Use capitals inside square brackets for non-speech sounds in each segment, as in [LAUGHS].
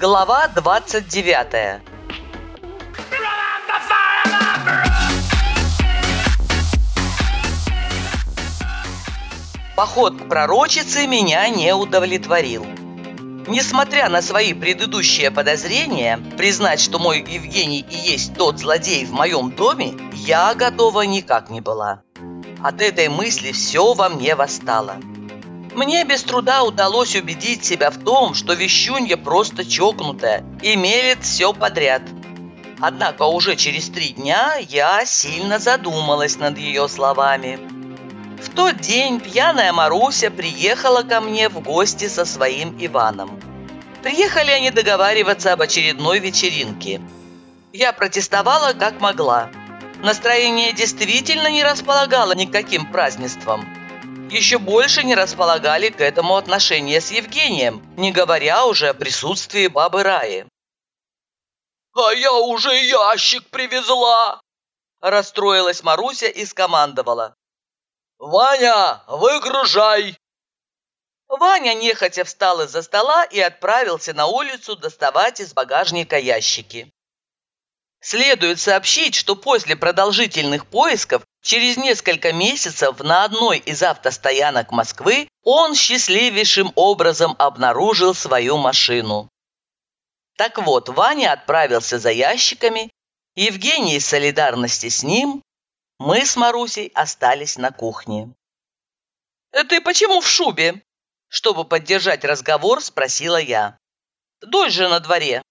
Глава 29 Поход к пророчице меня не удовлетворил. Несмотря на свои предыдущие подозрения, признать, что мой Евгений и есть тот злодей в моем доме, я готова никак не была. От этой мысли все во мне восстало. Мне без труда удалось убедить себя в том, что Вещунья просто чокнутая и мелет все подряд. Однако уже через три дня я сильно задумалась над ее словами. В тот день пьяная Маруся приехала ко мне в гости со своим Иваном. Приехали они договариваться об очередной вечеринке. Я протестовала как могла. Настроение действительно не располагало никаким празднеством. Еще больше не располагали к этому отношения с Евгением, не говоря уже о присутствии бабы Раи. «А я уже ящик привезла!» Расстроилась Маруся и скомандовала. «Ваня, выгружай!» Ваня нехотя встал из-за стола и отправился на улицу доставать из багажника ящики. Следует сообщить, что после продолжительных поисков через несколько месяцев на одной из автостоянок Москвы он счастливейшим образом обнаружил свою машину. Так вот, Ваня отправился за ящиками, Евгений из солидарности с ним мы с Марусей остались на кухне. «Э, «Ты почему в шубе?» Чтобы поддержать разговор, спросила я. «Дождь же на дворе».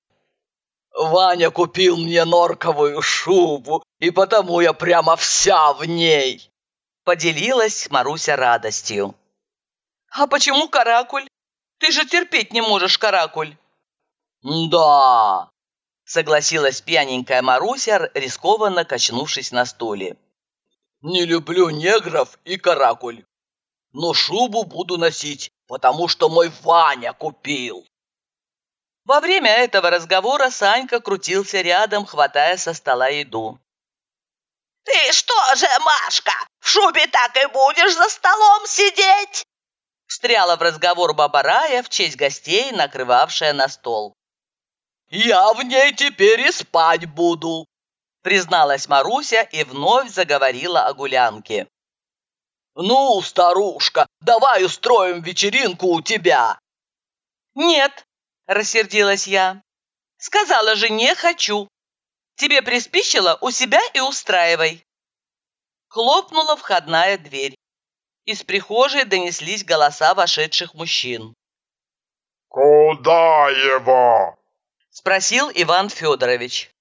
«Ваня купил мне норковую шубу, и потому я прямо вся в ней!» Поделилась Маруся радостью. «А почему каракуль? Ты же терпеть не можешь каракуль!» «Да!» Согласилась пьяненькая Маруся, рискованно качнувшись на стуле. Не люблю негров и каракуль. Но шубу буду носить, потому что мой Ваня купил. Во время этого разговора Санька крутился рядом, хватая со стола еду. «Ты что же, Машка, в шубе так и будешь за столом сидеть?» Встряла в разговор баба Рая в честь гостей, накрывавшая на стол. «Я в ней теперь и спать буду», призналась Маруся и вновь заговорила о гулянке. «Ну, старушка, давай устроим вечеринку у тебя!» «Нет!» – рассердилась я. «Сказала же, не хочу! Тебе приспичило, у себя и устраивай!» Хлопнула входная дверь. Из прихожей донеслись голоса вошедших мужчин. «Куда его?» – спросил Иван Федорович.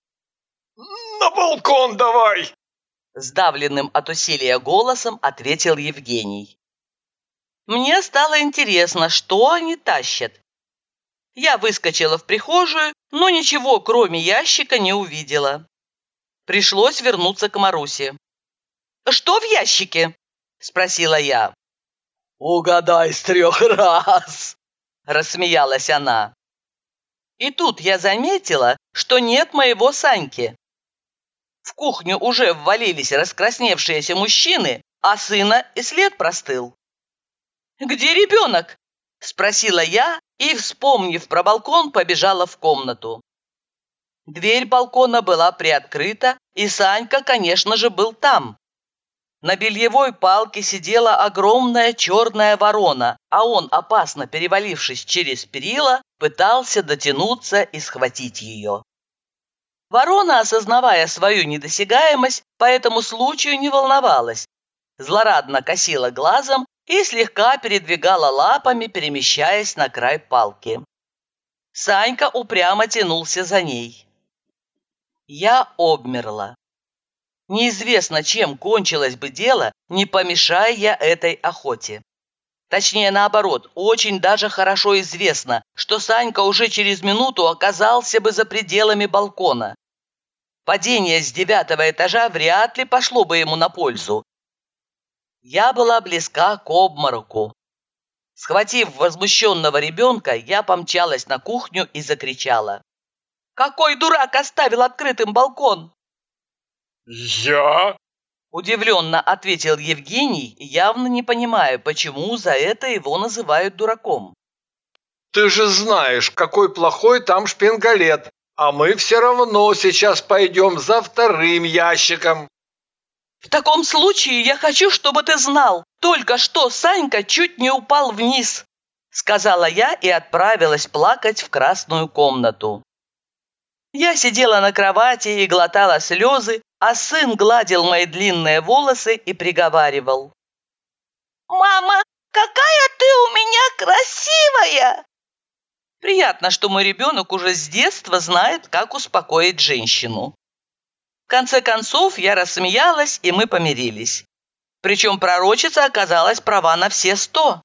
«На балкон давай!» Сдавленным от усилия голосом ответил Евгений. Мне стало интересно, что они тащат. Я выскочила в прихожую, но ничего, кроме ящика, не увидела. Пришлось вернуться к Марусе. «Что в ящике?» – спросила я. «Угадай с трех раз!» – рассмеялась она. И тут я заметила, что нет моего Саньки. В кухню уже ввалились раскрасневшиеся мужчины, а сына и след простыл. «Где ребенок?» – спросила я и, вспомнив про балкон, побежала в комнату. Дверь балкона была приоткрыта, и Санька, конечно же, был там. На бельевой палке сидела огромная черная ворона, а он, опасно перевалившись через перила, пытался дотянуться и схватить ее. Ворона, осознавая свою недосягаемость, по этому случаю не волновалась. Злорадно косила глазом и слегка передвигала лапами, перемещаясь на край палки. Санька упрямо тянулся за ней. Я обмерла. Неизвестно, чем кончилось бы дело, не помешая я этой охоте. Точнее, наоборот, очень даже хорошо известно, что Санька уже через минуту оказался бы за пределами балкона. Падение с девятого этажа вряд ли пошло бы ему на пользу. Я была близка к обмороку. Схватив возмущенного ребенка, я помчалась на кухню и закричала. «Какой дурак оставил открытым балкон?» «Я?» Удивленно ответил Евгений, явно не понимая, почему за это его называют дураком. Ты же знаешь, какой плохой там шпингалет, а мы все равно сейчас пойдем за вторым ящиком. В таком случае я хочу, чтобы ты знал, только что Санька чуть не упал вниз, сказала я и отправилась плакать в красную комнату. Я сидела на кровати и глотала слезы, а сын гладил мои длинные волосы и приговаривал. «Мама, какая ты у меня красивая!» Приятно, что мой ребенок уже с детства знает, как успокоить женщину. В конце концов, я рассмеялась, и мы помирились. Причем пророчица оказалась права на все сто.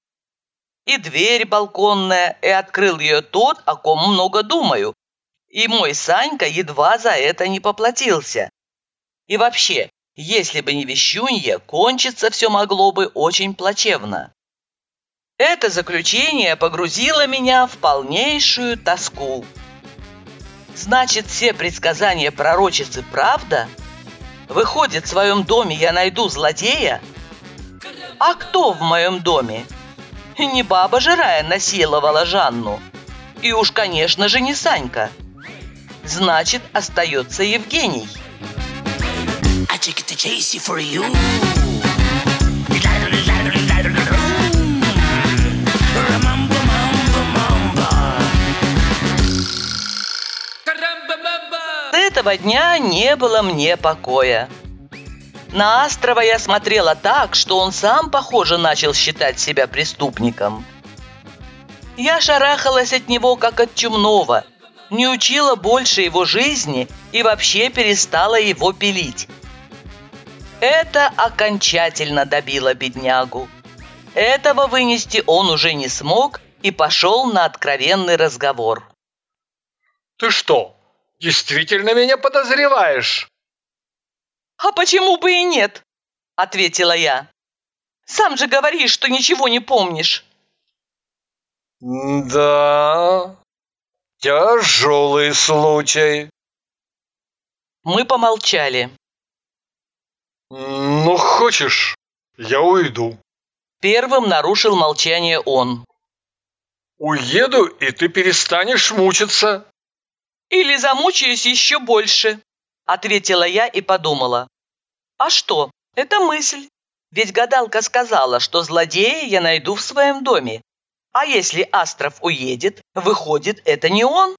И дверь балконная, и открыл ее тот, о ком много думаю. И мой Санька едва за это не поплатился. И вообще, если бы не вещунья, кончиться все могло бы очень плачевно. Это заключение погрузило меня в полнейшую тоску. Значит, все предсказания пророчицы правда? Выходит, в своем доме я найду злодея? А кто в моем доме? Не баба же Рая насиловала Жанну. И уж, конечно же, не Санька. Значит, остается Евгений. I took it to chase you for you. Этого дня не было мне покоя. На Астрова я смотрела так, что он сам, похоже, начал считать себя преступником. Я шарахалась от него, как от чумного, не учила больше его жизни и вообще перестала его пилить. Это окончательно добило беднягу. Этого вынести он уже не смог и пошел на откровенный разговор. «Ты что, Действительно меня подозреваешь?» «А почему бы и нет?» – ответила я. «Сам же говоришь, что ничего не помнишь». «Да, тяжелый случай». Мы помолчали. «Ну, хочешь, я уйду». Первым нарушил молчание он. «Уеду, и ты перестанешь мучиться». «Или замучаюсь еще больше», – ответила я и подумала. «А что? Это мысль. Ведь гадалка сказала, что злодея я найду в своем доме. А если Астров уедет, выходит, это не он?»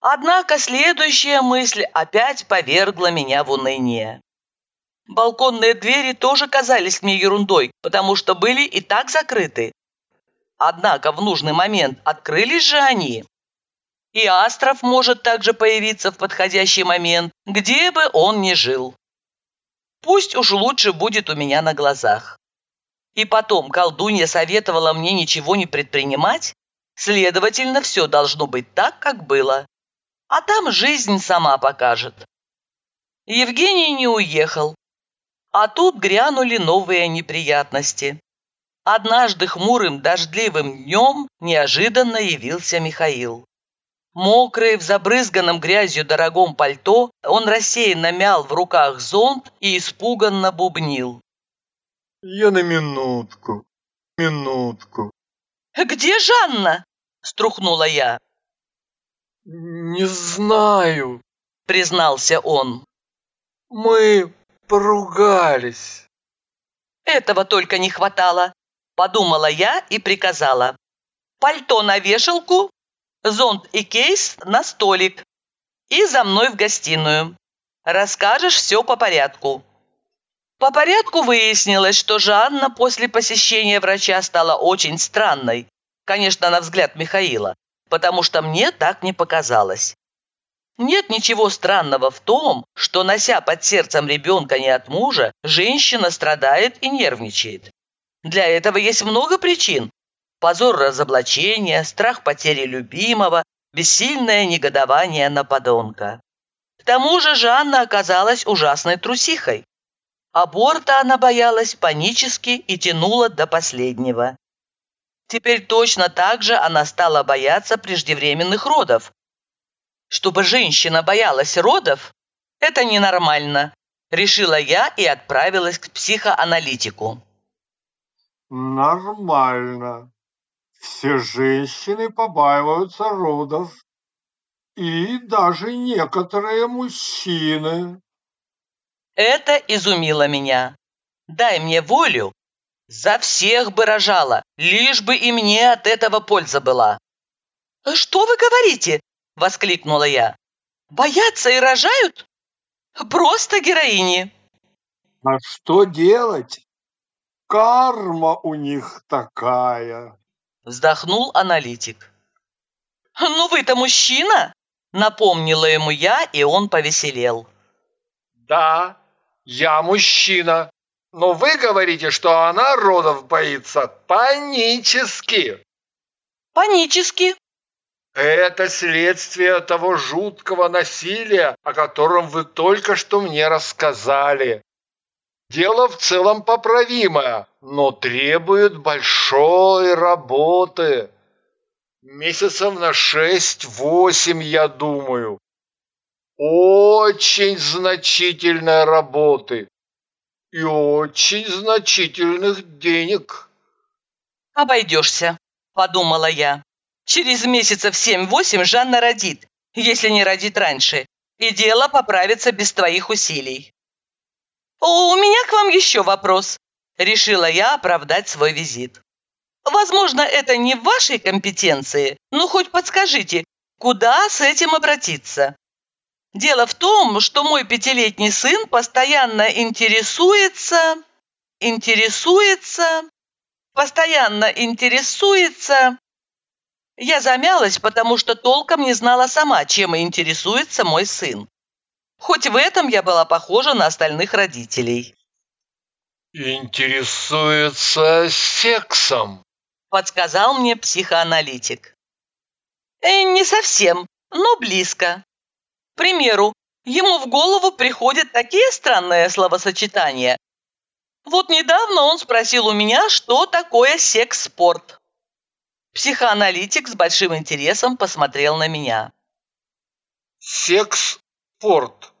Однако следующая мысль опять повергла меня в уныние. Балконные двери тоже казались мне ерундой, потому что были и так закрыты. Однако в нужный момент открылись же они. И Астров может также появиться в подходящий момент, где бы он ни жил. Пусть уж лучше будет у меня на глазах. И потом колдунья советовала мне ничего не предпринимать, следовательно, все должно быть так, как было. А там жизнь сама покажет. Евгений не уехал. А тут грянули новые неприятности. Однажды хмурым дождливым днем неожиданно явился Михаил. Мокрый, в забрызганном грязью дорогом пальто, он рассеянно мял в руках зонт и испуганно бубнил. «Я на минутку, минутку». «Где Жанна?» – струхнула я. «Не знаю», – признался он. «Мы поругались». «Этого только не хватало», – подумала я и приказала. «Пальто на вешалку, зонт и кейс на столик. И за мной в гостиную. Расскажешь все по порядку». По порядку выяснилось, что Жанна после посещения врача стала очень странной. Конечно, на взгляд Михаила, потому что мне так не показалось. Нет ничего странного в том, что, нося под сердцем ребенка не от мужа, женщина страдает и нервничает. Для этого есть много причин, позор разоблачения, страх потери любимого, бессильное негодование на подонка. К тому же Жанна оказалась ужасной трусихой. Аборта она боялась панически и тянула до последнего. Теперь точно так же она стала бояться преждевременных родов. Чтобы женщина боялась родов, это ненормально, решила я и отправилась к психоаналитику. Нормально, Все женщины побаиваются родов. И даже некоторые мужчины. Это изумило меня. Дай мне волю, за всех бы рожала, лишь бы и мне от этого польза была. «Что вы говорите?» – воскликнула я. «Боятся и рожают? Просто героини!» «А что делать? Карма у них такая!» – вздохнул аналитик. «Ну вы-то мужчина!» – напомнила ему я, и он повеселел. «Да, я мужчина, но вы говорите, что она родов боится панически!» «Панически!» Это следствие того жуткого насилия, о котором вы только что мне рассказали. Дело в целом поправимое, но требует большой работы. Месяцев на шесть-восемь, я думаю. Очень значительной работы и очень значительных денег. «Обойдешься», — подумала я. Через месяцев семь-восемь Жанна родит, если не родит раньше, и дело поправится без твоих усилий. «У меня к вам еще вопрос», – решила я оправдать свой визит. «Возможно, это не в вашей компетенции, но хоть подскажите, куда с этим обратиться?» Дело в том, что мой пятилетний сын постоянно интересуется, интересуется, постоянно интересуется я замялась, потому что толком не знала сама, чем интересуется мой сын. Хоть в этом я была похожа на остальных родителей. «Интересуется сексом», – подсказал мне психоаналитик. Э, не совсем, но близко. К примеру, ему в голову приходят такие странные словосочетания. Вот недавно он спросил у меня, что такое секс-спорт. Психоаналитик с большим интересом посмотрел на меня. «Секс-порт.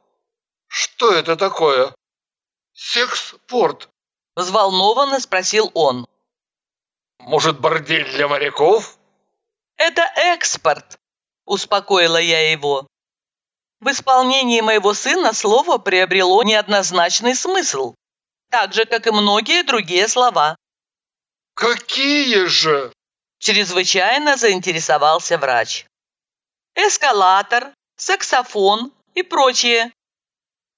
Что это такое?» «Секс-порт», – взволнованно спросил он. «Может, бордель для моряков?» «Это экспорт», – успокоила я его. В исполнении моего сына слово приобрело неоднозначный смысл, так же, как и многие другие слова. «Какие же?» Чрезвычайно заинтересовался врач. Эскалатор, саксофон и прочее.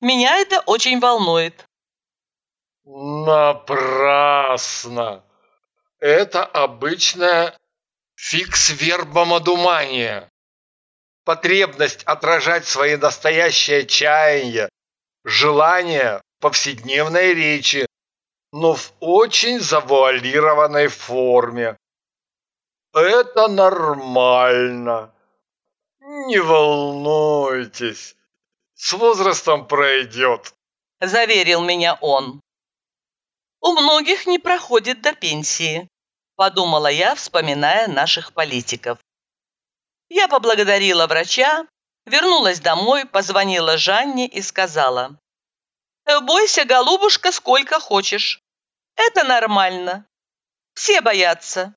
Меня это очень волнует. Напрасно. Это обычная фикс-вербомодумания. Потребность отражать свои настоящие чаяния, желания в повседневной речи, но в очень завуалированной форме. Это нормально. Не волнуйтесь. С возрастом пройдет. Заверил меня он. У многих не проходит до пенсии, подумала я, вспоминая наших политиков. Я поблагодарила врача, вернулась домой, позвонила Жанне и сказала. «Бойся, голубушка, сколько хочешь. Это нормально. Все боятся.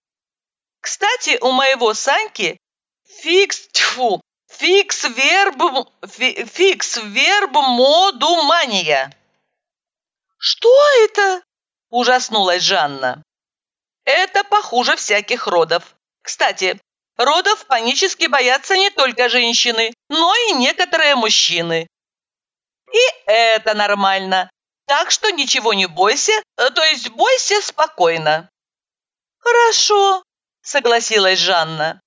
Кстати, у моего Саньки фикс, тьфу, фикс верб, фи, фикс верб моду мания. Что это? Ужаснулась Жанна. Это похуже всяких родов. Кстати, родов панически боятся не только женщины, но и некоторые мужчины. И это нормально. Так что ничего не бойся, то есть бойся спокойно. Хорошо, согласилась Жанна.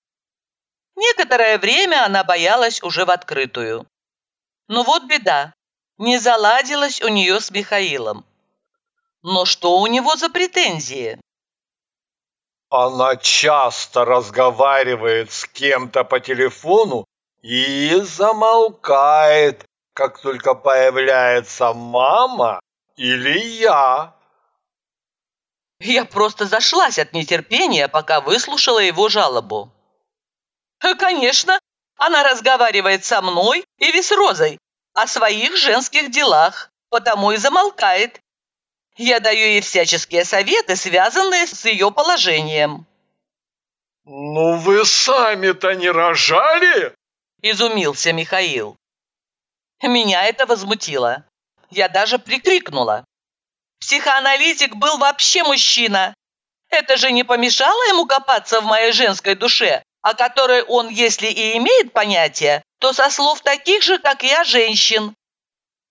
Некоторое время она боялась уже в открытую. Но вот беда, не заладилась у нее с Михаилом. Но что у него за претензии? Она часто разговаривает с кем-то по телефону и замолкает, как только появляется мама или я. Я просто зашлась от нетерпения, пока выслушала его жалобу. Конечно, она разговаривает со мной и с Розой о своих женских делах, потому и замолкает. Я даю ей всяческие советы, связанные с ее положением. Ну вы сами-то не рожали? Изумился Михаил. Меня это возмутило. Я даже прикрикнула. Психоаналитик был вообще мужчина. Это же не помешало ему копаться в моей женской душе, о которой он, если и имеет понятие, то со слов таких же, как я, женщин.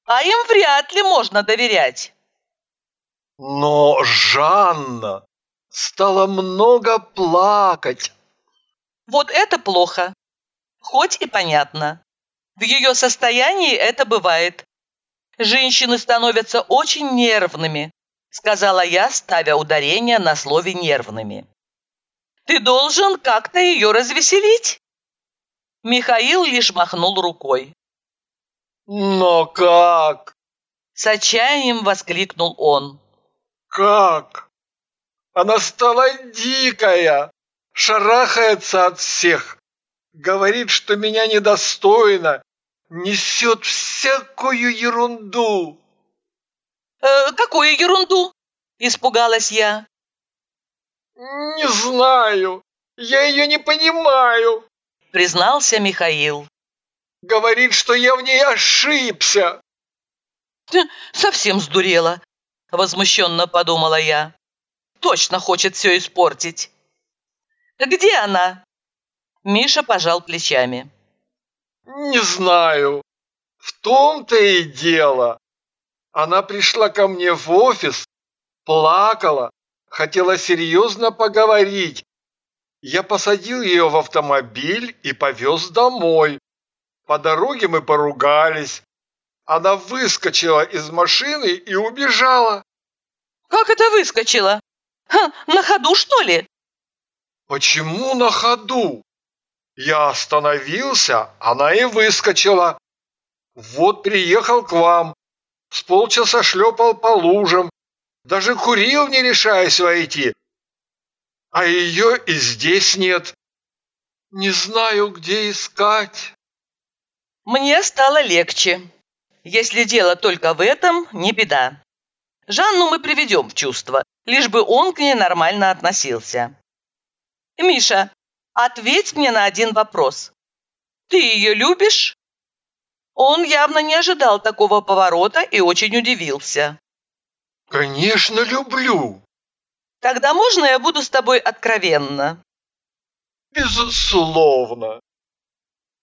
А им вряд ли можно доверять. Но Жанна стала много плакать. Вот это плохо. Хоть и понятно. В ее состоянии это бывает. Женщины становятся очень нервными, сказала я, ставя ударение на слове «нервными». Ты должен как-то ее развеселить. Михаил лишь махнул рукой. Но как? С отчаянием воскликнул он. Как? Она стала дикая, шарахается от всех, говорит, что меня недостойно, несет всякую ерунду. «Э, «Какую ерунду?» – испугалась я. «Не знаю, я ее не понимаю», – признался Михаил. «Говорит, что я в ней ошибся». «Ты совсем сдурела», – возмущенно подумала я. «Точно хочет все испортить». «Где она?» Миша пожал плечами. «Не знаю. В том-то и дело. Она пришла ко мне в офис, плакала, хотела серьезно поговорить. Я посадил ее в автомобиль и повез домой. По дороге мы поругались. Она выскочила из машины и убежала. Как это выскочила? Ха, на ходу, что ли? Почему на ходу? Я остановился, она и выскочила. Вот приехал к вам. С полчаса шлепал по лужам. Даже курил, не решаясь войти. А ее и здесь нет. Не знаю, где искать. Мне стало легче. Если дело только в этом, не беда. Жанну мы приведем в чувство, лишь бы он к ней нормально относился. Миша, ответь мне на один вопрос. Ты ее любишь? Он явно не ожидал такого поворота и очень удивился. Конечно, люблю. Тогда можно я буду с тобой откровенна? Безусловно.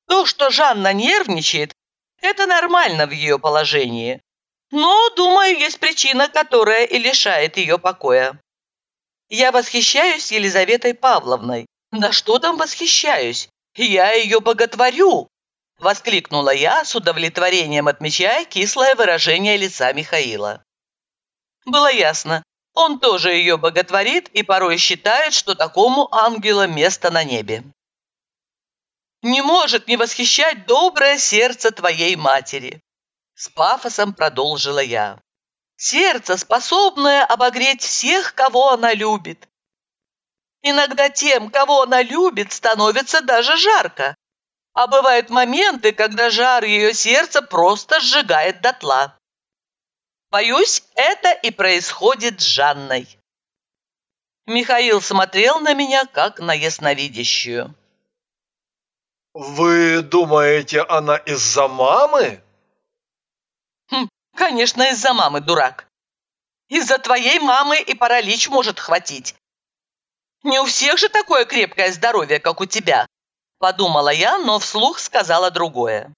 То, что Жанна нервничает, это нормально в ее положении. Но, думаю, есть причина, которая и лишает ее покоя. Я восхищаюсь Елизаветой Павловной. Да что там восхищаюсь? Я ее боготворю!» Воскликнула я, с удовлетворением отмечая кислое выражение лица Михаила. Было ясно, он тоже ее боготворит и порой считает, что такому ангела место на небе. «Не может не восхищать доброе сердце твоей матери!» С пафосом продолжила я. «Сердце, способное обогреть всех, кого она любит, Иногда тем, кого она любит, становится даже жарко. А бывают моменты, когда жар ее сердца просто сжигает дотла. Боюсь, это и происходит с Жанной. Михаил смотрел на меня, как на ясновидящую. «Вы думаете, она из-за мамы?» «Хм, конечно, из-за мамы, дурак. Из-за твоей мамы и паралич может хватить, не у всех же такое крепкое здоровье, как у тебя. Подумала я, но вслух сказала другое.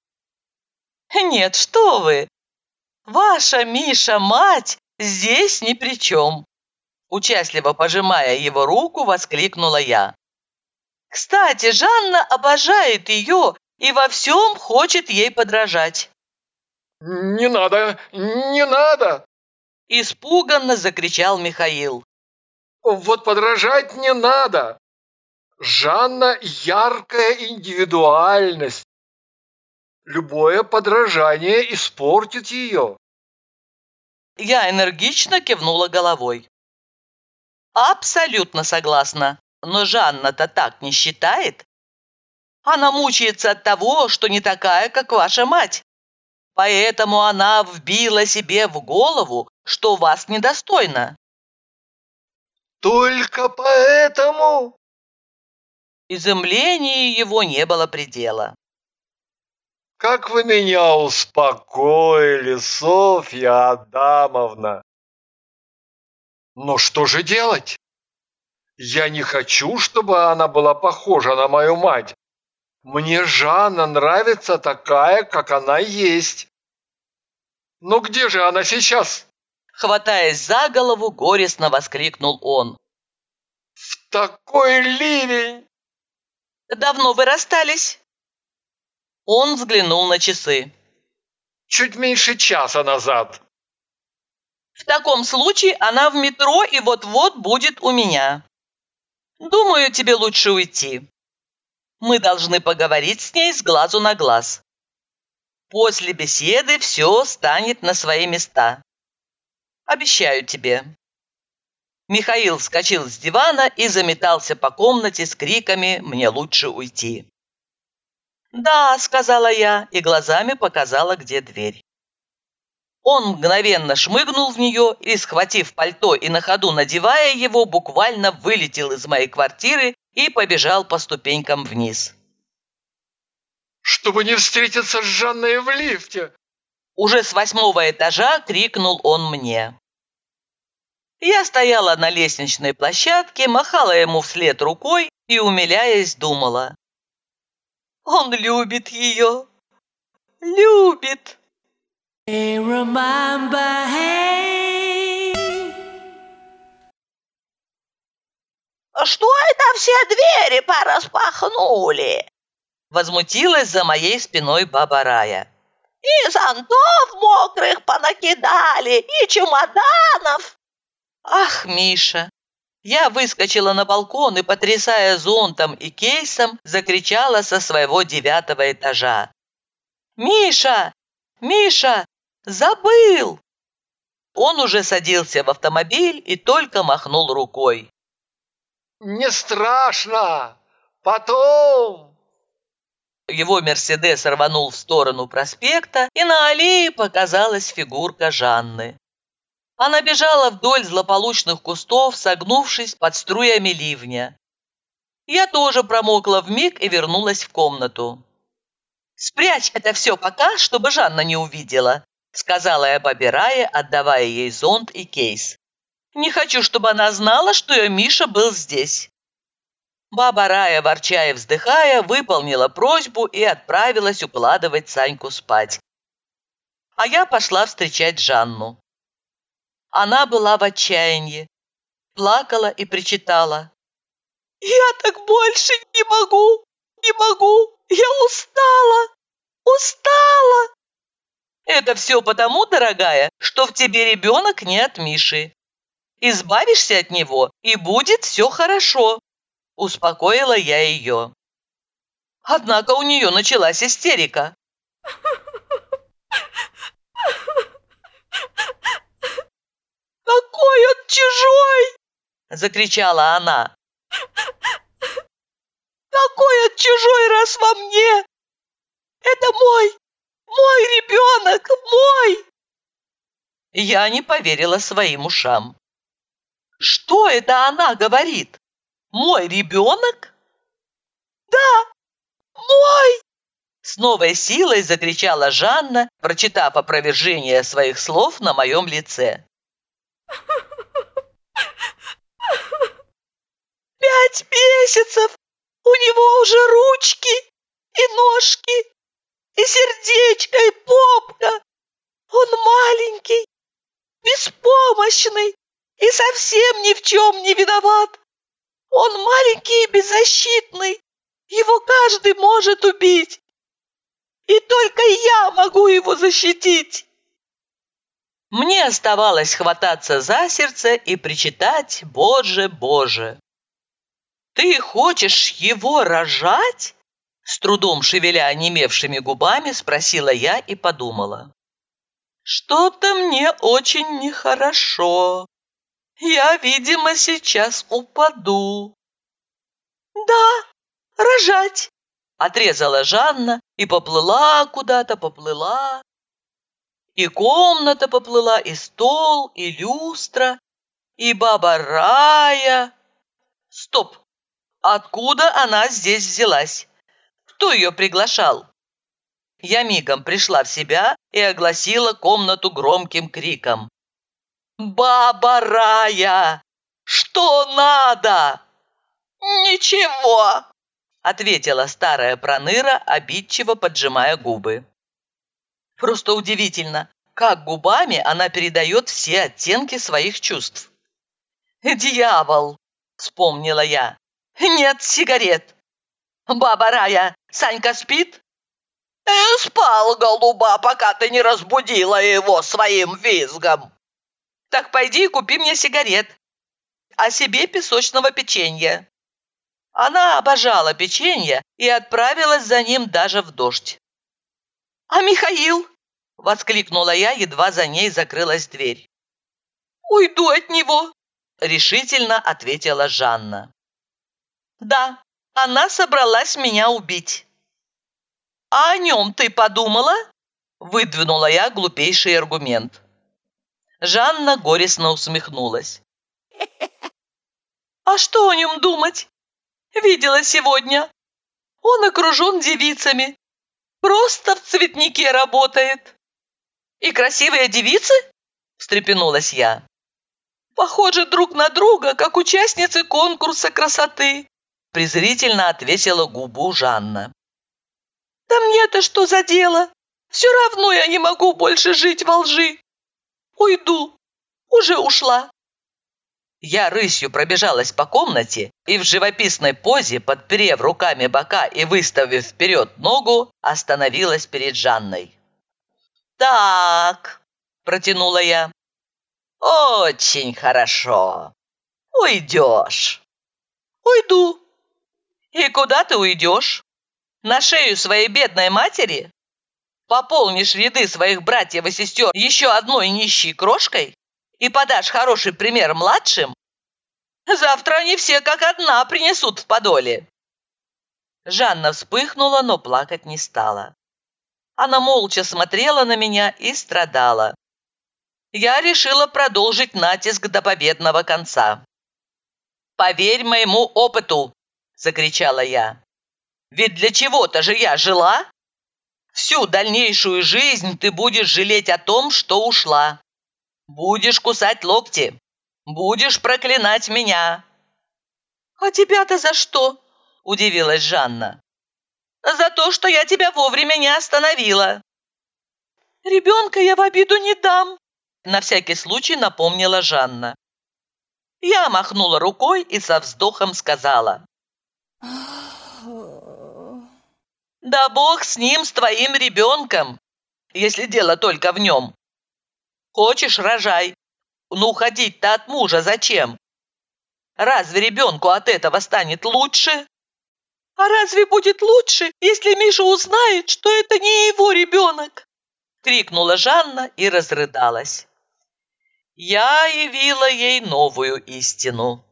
Нет, что вы. Ваша Миша мать здесь ни при чем. Участливо пожимая его руку, воскликнула я. Кстати, Жанна обожает ее и во всем хочет ей подражать. «Не надо! Не надо!» Испуганно закричал Михаил. Вот подражать не надо. Жанна – яркая индивидуальность. Любое подражание испортит ее. Я энергично кивнула головой. Абсолютно согласна. Но Жанна-то так не считает. Она мучается от того, что не такая, как ваша мать. Поэтому она вбила себе в голову, что вас недостойна. Только поэтому Изумлению его не было предела. Как вы меня успокоили, Софья Адамовна! Но что же делать? Я не хочу, чтобы она была похожа на мою мать. Мне Жанна нравится такая, как она есть. Но где же она сейчас? Хватаясь за голову, горестно воскликнул он. В такой ливень! Давно вы расстались? Он взглянул на часы. Чуть меньше часа назад. В таком случае она в метро и вот-вот будет у меня. Думаю, тебе лучше уйти. Мы должны поговорить с ней с глазу на глаз. После беседы все станет на свои места. Обещаю тебе». Михаил вскочил с дивана и заметался по комнате с криками «Мне лучше уйти». «Да», — сказала я и глазами показала, где дверь. Он мгновенно шмыгнул в нее и, схватив пальто и на ходу надевая его, буквально вылетел из моей квартиры и побежал по ступенькам вниз. «Чтобы не встретиться с Жанной в лифте!» Уже с восьмого этажа крикнул он мне. Я стояла на лестничной площадке, махала ему вслед рукой и, умиляясь, думала. Он любит ее. Любит. Что это все двери пораспахнули? Возмутилась за моей спиной баба Рая. И зонтов мокрых понакидали, и чемоданов. Ах, Миша! Я выскочила на балкон и, потрясая зонтом и кейсом, закричала со своего девятого этажа. «Миша! Миша! Забыл!» Он уже садился в автомобиль и только махнул рукой. «Не страшно! Потом!» Его «Мерседес» рванул в сторону проспекта, и на аллее показалась фигурка Жанны. Она бежала вдоль злополучных кустов, согнувшись под струями ливня. Я тоже промокла в миг и вернулась в комнату. «Спрячь это все пока, чтобы Жанна не увидела», сказала я бабе Рае, отдавая ей зонт и кейс. «Не хочу, чтобы она знала, что ее Миша был здесь». Баба Рая, ворча и вздыхая, выполнила просьбу и отправилась укладывать Саньку спать. А я пошла встречать Жанну. Она была в отчаянии, плакала и причитала. «Я так больше не могу, не могу, я устала, устала!» «Это все потому, дорогая, что в тебе ребенок не от Миши. Избавишься от него, и будет все хорошо», успокоила я ее. Однако у нее началась истерика. «Какой он чужой!» – закричала она. «Какой он чужой, раз во мне! Это мой, мой ребенок, мой!» Я не поверила своим ушам. «Что это она говорит? Мой ребенок?» «Да, мой!» С новой силой закричала Жанна, прочитав опровержение своих слов на моем лице. Пять месяцев! У него уже ручки и ножки, и сердечко, и попка. Он маленький, беспомощный и совсем ни в чем не виноват. Он маленький и беззащитный. Его каждый может убить. И только я могу его защитить. Мне оставалось хвататься за сердце и причитать «Боже, Боже!». «Ты хочешь его рожать?» С трудом шевеля онемевшими губами, спросила я и подумала. «Что-то мне очень нехорошо. Я, видимо, сейчас упаду». «Да, рожать!» Отрезала Жанна и поплыла куда-то, поплыла. И комната поплыла, и стол, и люстра, и баба Рая. Стоп! Откуда она здесь взялась? Кто ее приглашал? Я мигом пришла в себя и огласила комнату громким криком. «Баба Рая! Что надо?» «Ничего!» – ответила старая проныра, обидчиво поджимая губы. Просто удивительно, как губами она передает все оттенки своих чувств. «Дьявол!» – вспомнила я. [LAUGHS] «Нет сигарет!» «Баба Рая, Санька спит?» «Э, «Спал, голуба, пока ты не разбудила его своим визгом!» «Так пойди и купи мне сигарет, а себе песочного печенья». Она обожала печенье и отправилась за ним даже в дождь. «А Михаил?» – воскликнула я, едва за ней закрылась дверь. «Уйду от него!» – решительно ответила Жанна. «Да, она собралась меня убить». «А о нем ты подумала?» – выдвинула я глупейший аргумент. Жанна горестно усмехнулась. «А что о нем думать? Видела сегодня. Он окружен девицами. Просто в цветнике работает. И красивые девицы? Встрепенулась я. Похожи друг на друга, как участницы конкурса красоты. Презрительно отвесила губу Жанна. Да мне-то что за дело? Все равно я не могу больше жить во лжи. Уйду. Уже ушла. Я рысью пробежалась по комнате и в живописной позе, подперев руками бока и выставив вперед ногу, остановилась перед Жанной. «Так», – протянула я, – «очень хорошо. Уйдешь». «Уйду». «И куда ты уйдешь? На шею своей бедной матери? Пополнишь ряды своих братьев и сестер еще одной нищей крошкой?» и подашь хороший пример младшим, завтра они все как одна принесут в подоле». Жанна вспыхнула, но плакать не стала. Она молча смотрела на меня и страдала. Я решила продолжить натиск до победного конца. «Поверь моему опыту!» – закричала я. «Ведь для чего-то же я жила! Всю дальнейшую жизнь ты будешь жалеть о том, что ушла. Будешь кусать локти. Будешь проклинать меня. А тебя-то за что? Удивилась Жанна. За то, что я тебя вовремя не остановила. Ребенка я в обиду не дам. На всякий случай напомнила Жанна. Я махнула рукой и со вздохом сказала. «Да бог с ним, с твоим ребенком, если дело только в нем. Хочешь, рожай. Ну, уходить-то от мужа зачем? Разве ребенку от этого станет лучше? А разве будет лучше, если Миша узнает, что это не его ребенок? Крикнула Жанна и разрыдалась. Я явила ей новую истину.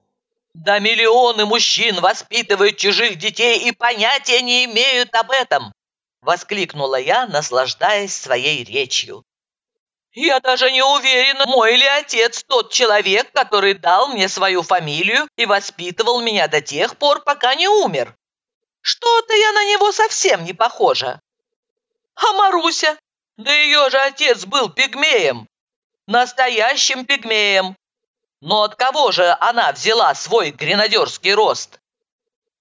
Да миллионы мужчин воспитывают чужих детей и понятия не имеют об этом, воскликнула я, наслаждаясь своей речью. Я даже не уверена, мой ли отец тот человек, который дал мне свою фамилию и воспитывал меня до тех пор, пока не умер. Что-то я на него совсем не похожа. А Маруся? Да ее же отец был пигмеем. Настоящим пигмеем. Но от кого же она взяла свой гренадерский рост?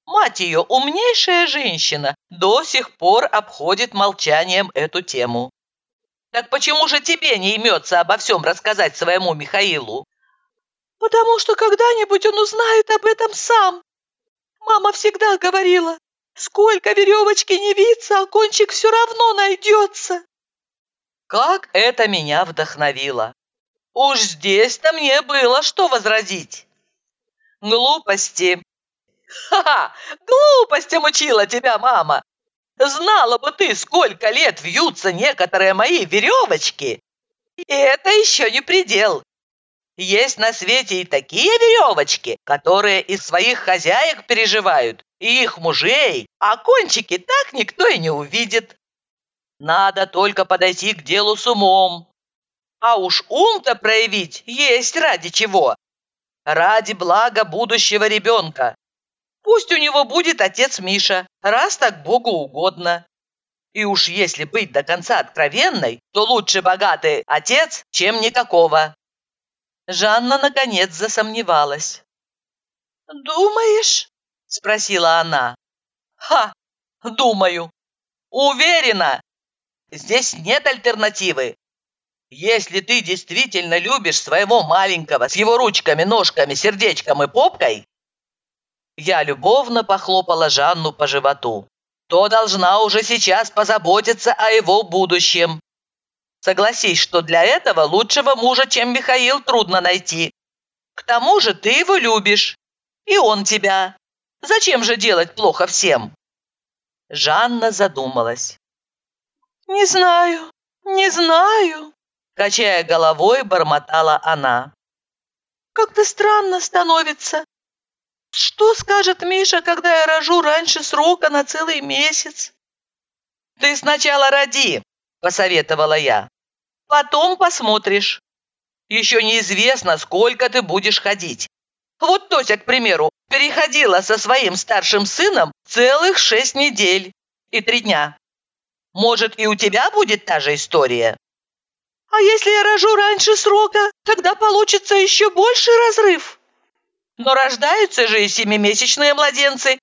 Мать ее, умнейшая женщина, до сих пор обходит молчанием эту тему. Так почему же тебе не имется обо всем рассказать своему Михаилу? Потому что когда-нибудь он узнает об этом сам. Мама всегда говорила, сколько веревочки не виться, а кончик все равно найдется. Как это меня вдохновило! Уж здесь-то мне было что возразить. Глупости. Ха-ха, глупостям учила тебя мама. Знала бы ты, сколько лет вьются некоторые мои веревочки. И это еще не предел. Есть на свете и такие веревочки, которые из своих хозяек переживают, и их мужей, а кончики так никто и не увидит. Надо только подойти к делу с умом. А уж ум-то проявить есть ради чего. Ради блага будущего ребенка. Пусть у него будет отец Миша, раз так Богу угодно. И уж если быть до конца откровенной, то лучше богатый отец, чем никакого. Жанна, наконец, засомневалась. «Думаешь?» – спросила она. «Ха! Думаю. Уверена. Здесь нет альтернативы. Если ты действительно любишь своего маленького с его ручками, ножками, сердечком и попкой, я любовно похлопала Жанну по животу, то должна уже сейчас позаботиться о его будущем. Согласись, что для этого лучшего мужа, чем Михаил, трудно найти. К тому же ты его любишь, и он тебя. Зачем же делать плохо всем?» Жанна задумалась. «Не знаю, не знаю», Качая головой, бормотала она. «Как-то странно становится. Что скажет Миша, когда я рожу раньше срока на целый месяц?» «Ты сначала роди», – посоветовала я. «Потом посмотришь. Еще неизвестно, сколько ты будешь ходить. Вот Тося, к примеру, переходила со своим старшим сыном целых шесть недель и три дня. Может, и у тебя будет та же история?» А если я рожу раньше срока, тогда получится еще больший разрыв. Но рождаются же и семимесячные младенцы,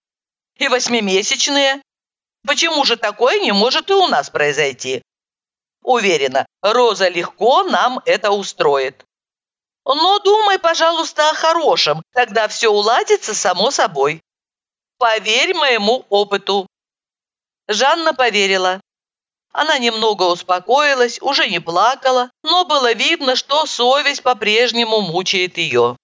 и восьмимесячные. Почему же такое не может и у нас произойти? Уверена, Роза легко нам это устроит. Но думай, пожалуйста, о хорошем, тогда все уладится само собой. Поверь моему опыту. Жанна поверила. Она немного успокоилась, уже не плакала, но было видно, что совесть по-прежнему мучает ее.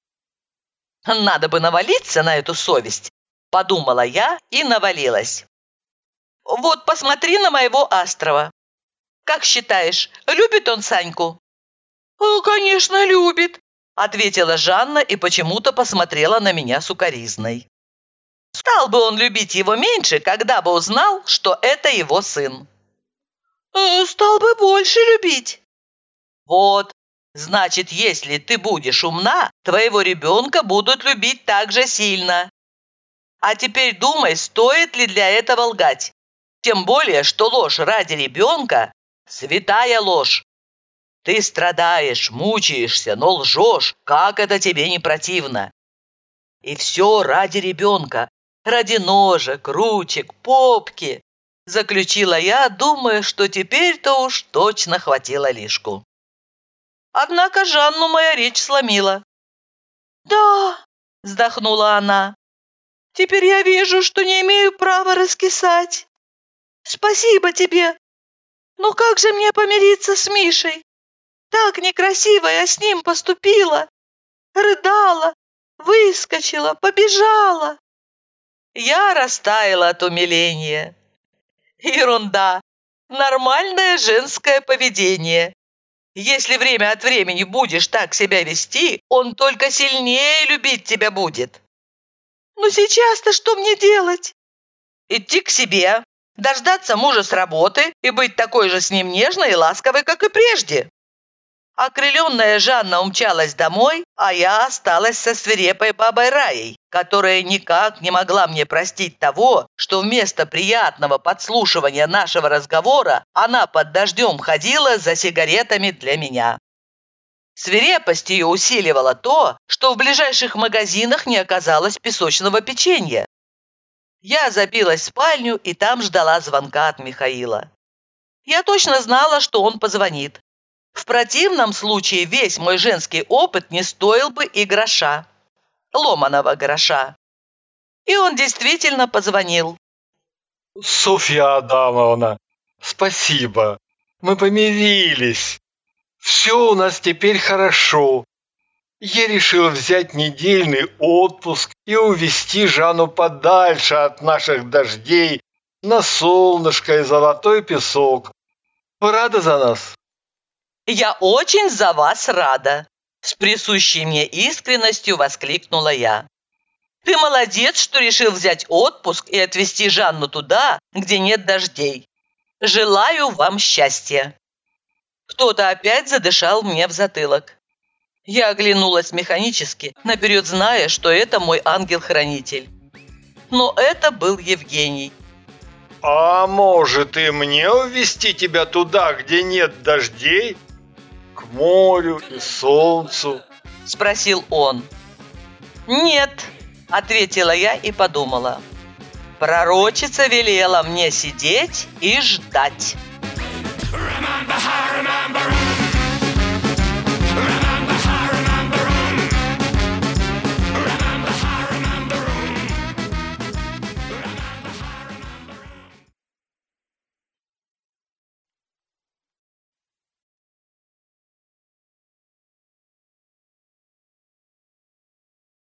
«Надо бы навалиться на эту совесть», – подумала я и навалилась. «Вот посмотри на моего Астрова. Как считаешь, любит он Саньку?» «Конечно, любит», – ответила Жанна и почему-то посмотрела на меня сукоризной. Стал бы он любить его меньше, когда бы узнал, что это его сын. Э, стал бы больше любить. Вот, значит, если ты будешь умна, твоего ребенка будут любить так же сильно. А теперь думай, стоит ли для этого лгать. Тем более, что ложь ради ребенка – святая ложь. Ты страдаешь, мучаешься, но лжешь, как это тебе не противно. И все ради ребенка, ради ножек, ручек, попки. Заключила я, думая, что теперь-то уж точно хватило лишку. Однако Жанну моя речь сломила. «Да», – вздохнула она, – «теперь я вижу, что не имею права раскисать. Спасибо тебе. Но как же мне помириться с Мишей? Так некрасиво я с ним поступила. Рыдала, выскочила, побежала». Я растаяла от умиления. Ерунда. Нормальное женское поведение. Если время от времени будешь так себя вести, он только сильнее любить тебя будет. Но сейчас-то что мне делать? Идти к себе, дождаться мужа с работы и быть такой же с ним нежной и ласковой, как и прежде. Окрыленная Жанна умчалась домой, а я осталась со свирепой бабой Раей, которая никак не могла мне простить того, что вместо приятного подслушивания нашего разговора она под дождем ходила за сигаретами для меня. Свирепость ее усиливала то, что в ближайших магазинах не оказалось песочного печенья. Я забилась в спальню и там ждала звонка от Михаила. Я точно знала, что он позвонит, в противном случае весь мой женский опыт не стоил бы и гроша. Ломаного гроша. И он действительно позвонил. «Софья Адамовна, спасибо. Мы помирились. Все у нас теперь хорошо. Я решил взять недельный отпуск и увезти Жанну подальше от наших дождей на солнышко и золотой песок. Вы рады за нас?» «Я очень за вас рада!» С присущей мне искренностью воскликнула я. «Ты молодец, что решил взять отпуск и отвезти Жанну туда, где нет дождей. Желаю вам счастья!» Кто-то опять задышал мне в затылок. Я оглянулась механически, наперед зная, что это мой ангел-хранитель. но это был Евгений. А может и мне увести тебя туда, где нет дождей? морю и солнцу?» – спросил он. «Нет», – ответила я и подумала. «Пророчица велела мне сидеть и ждать». Remember, I remember.